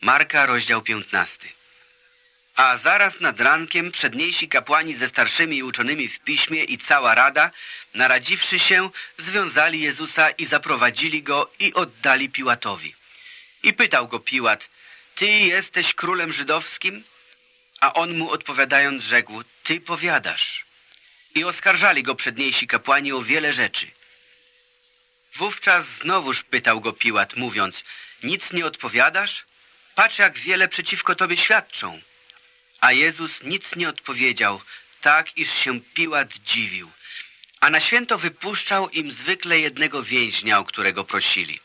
Marka, rozdział 15. A zaraz nad rankiem przedniejsi kapłani ze starszymi uczonymi w piśmie i cała rada, naradziwszy się, związali Jezusa i zaprowadzili go i oddali Piłatowi. I pytał go Piłat, ty jesteś królem żydowskim? A on mu odpowiadając rzekł, ty powiadasz. I oskarżali go przedniejsi kapłani o wiele rzeczy. Wówczas znowuż pytał go Piłat, mówiąc, nic nie odpowiadasz? Patrz, jak wiele przeciwko tobie świadczą. A Jezus nic nie odpowiedział, tak iż się Piłat dziwił. A na święto wypuszczał im zwykle jednego więźnia, o którego prosili.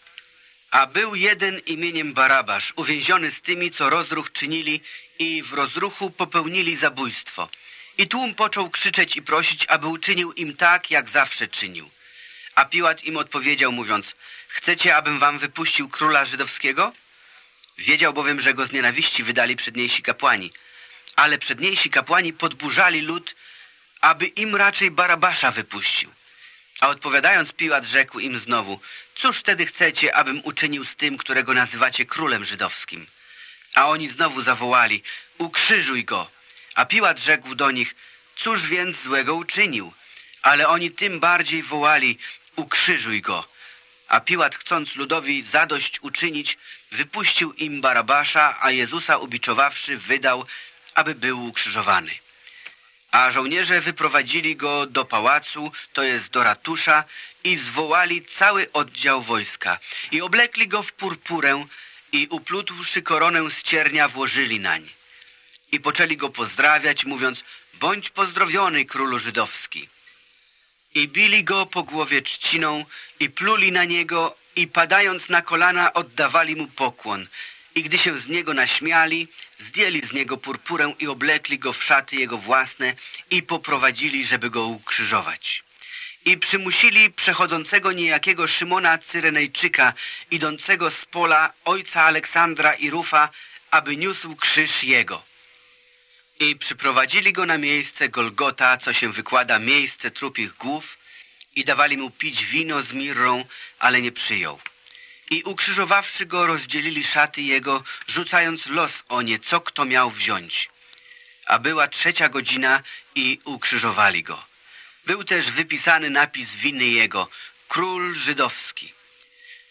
A był jeden imieniem Barabasz, uwięziony z tymi, co rozruch czynili i w rozruchu popełnili zabójstwo. I tłum począł krzyczeć i prosić, aby uczynił im tak, jak zawsze czynił. A Piłat im odpowiedział, mówiąc, chcecie, abym wam wypuścił króla żydowskiego? Wiedział bowiem, że go z nienawiści wydali przedniejsi kapłani. Ale przedniejsi kapłani podburzali lud, aby im raczej Barabasza wypuścił. A odpowiadając Piłat rzekł im znowu, cóż wtedy chcecie, abym uczynił z tym, którego nazywacie królem żydowskim? A oni znowu zawołali, ukrzyżuj go. A Piłat rzekł do nich, cóż więc złego uczynił? Ale oni tym bardziej wołali, ukrzyżuj go. A Piłat, chcąc ludowi zadość uczynić, wypuścił im Barabasza, a Jezusa ubiczowawszy wydał, aby był ukrzyżowany. A żołnierze wyprowadzili go do pałacu, to jest do ratusza, i zwołali cały oddział wojska. I oblekli go w purpurę i uplutłszy koronę z ciernia włożyli nań. I poczęli go pozdrawiać, mówiąc, bądź pozdrowiony, królu żydowski. I bili go po głowie trzciną i pluli na niego i padając na kolana oddawali mu pokłon. I gdy się z niego naśmiali, zdjęli z niego purpurę i oblekli go w szaty jego własne i poprowadzili, żeby go ukrzyżować. I przymusili przechodzącego niejakiego Szymona Cyrenejczyka, idącego z pola ojca Aleksandra i Rufa, aby niósł krzyż jego. I przyprowadzili go na miejsce Golgota, co się wykłada miejsce trupich głów, i dawali mu pić wino z mirrą, ale nie przyjął. I ukrzyżowawszy go, rozdzielili szaty jego, rzucając los o nie, co kto miał wziąć. A była trzecia godzina i ukrzyżowali go. Był też wypisany napis winy jego, król żydowski.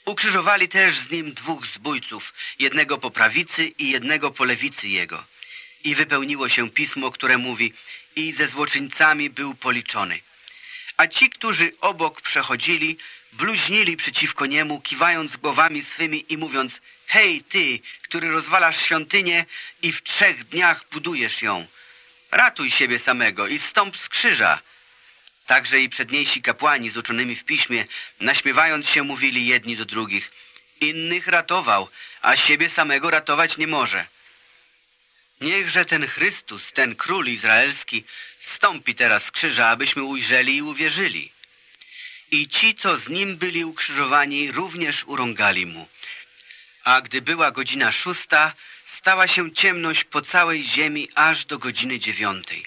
Ukrzyżowali też z nim dwóch zbójców, jednego po prawicy i jednego po lewicy jego. I wypełniło się pismo, które mówi, i ze złoczyńcami był policzony. A ci, którzy obok przechodzili, bluźnili przeciwko niemu, kiwając głowami swymi i mówiąc, hej ty, który rozwalasz świątynię i w trzech dniach budujesz ją. Ratuj siebie samego i stąp z krzyża. Także i przedniejsi kapłani z uczonymi w piśmie, naśmiewając się, mówili jedni do drugich, innych ratował, a siebie samego ratować nie może. Niechże ten Chrystus, ten król izraelski, stąpi teraz z krzyża, abyśmy ujrzeli i uwierzyli. I ci, co z nim byli ukrzyżowani, również urągali mu. A gdy była godzina szósta, stała się ciemność po całej ziemi aż do godziny dziewiątej.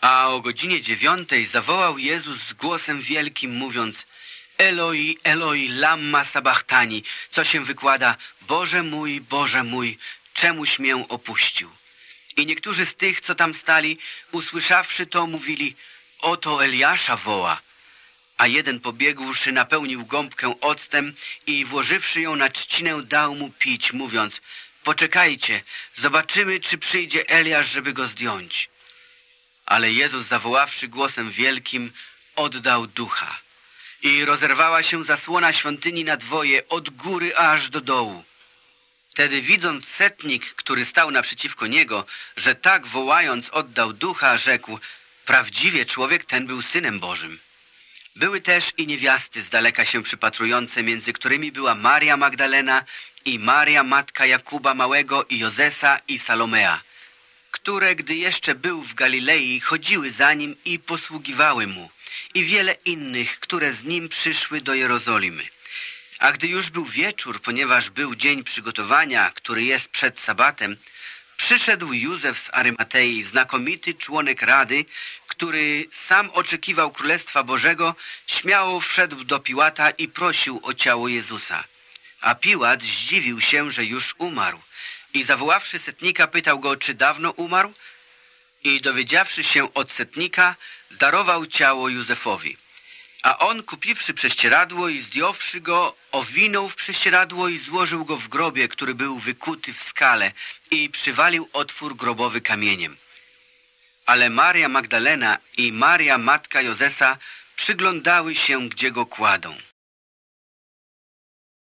A o godzinie dziewiątej zawołał Jezus z głosem wielkim, mówiąc Eloi, Eloi, lamma sabachtani, co się wykłada Boże mój, Boże mój, czemuś mię opuścił. I niektórzy z tych, co tam stali, usłyszawszy to, mówili Oto Eliasza woła. A jeden pobiegłszy, napełnił gąbkę octem i włożywszy ją na trzcinę, dał mu pić, mówiąc Poczekajcie, zobaczymy, czy przyjdzie Eliasz, żeby go zdjąć. Ale Jezus, zawoławszy głosem wielkim, oddał ducha. I rozerwała się zasłona świątyni na dwoje, od góry aż do dołu. Wtedy widząc setnik, który stał naprzeciwko niego, że tak wołając oddał ducha, rzekł, prawdziwie człowiek ten był Synem Bożym. Były też i niewiasty z daleka się przypatrujące, między którymi była Maria Magdalena i Maria, matka Jakuba Małego i Jozesa i Salomea które, gdy jeszcze był w Galilei, chodziły za nim i posługiwały mu, i wiele innych, które z nim przyszły do Jerozolimy. A gdy już był wieczór, ponieważ był dzień przygotowania, który jest przed sabatem, przyszedł Józef z Arymatei, znakomity członek Rady, który sam oczekiwał Królestwa Bożego, śmiało wszedł do Piłata i prosił o ciało Jezusa. A Piłat zdziwił się, że już umarł i zawoławszy setnika, pytał go, czy dawno umarł? I dowiedziawszy się od setnika, darował ciało Józefowi. A on, kupiwszy prześcieradło i zdjąwszy go, owinął w prześcieradło i złożył go w grobie, który był wykuty w skale i przywalił otwór grobowy kamieniem. Ale Maria Magdalena i Maria, matka Jozesa, przyglądały się, gdzie go kładą.